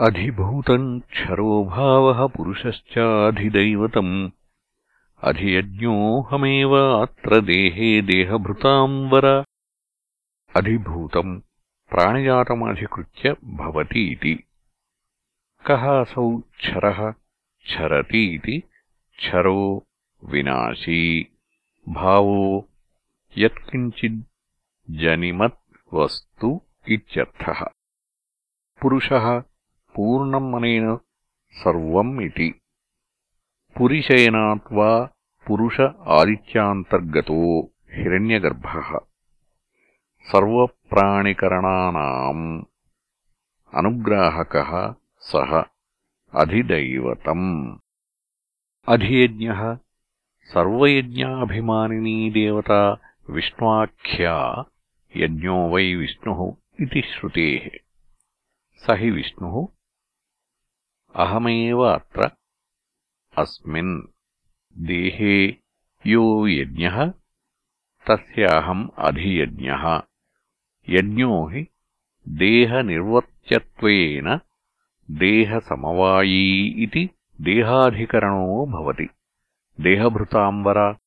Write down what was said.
अधिभूतम् क्षरो भावः पुरुषश्चाधिदैवतम्। अधियज्ञोऽहमेव अत्र देहे देहभृताम् वर। अधिभूतम् प्राणिजातमधिकृत्य भवतीति। कः असौ क्षरः? क्षरतीति। क्षरो विनाशी। भावो यत्किञ्चिज्जनिमत् वस्तु इत्यर्थः। पुरुषः पूर्णम् अनेन सर्वम् इति। पुरिशयनात् वा पुरुष आदित्यान्तर्गतो हिरण्यगर्भः। सर्वप्राणिकरणानाम् अनुग्राहकः सः अधिदैवतम्। अधियज्ञः सर्वयज्ञाभिमानिनी देवता विष्णुवाख्या यज्ञो वै विष्णुः इति श्रुतेः। स हि विष्णुः अहमेव अत्र अस्मिन् देहे यो यज्ञः तस्य अहम् अधियज्ञः। यज्ञो हि देहनिर्वर्त्यत्वेन देहसमवायी इति देहाधिकरणो भवति। देहभृताम्बर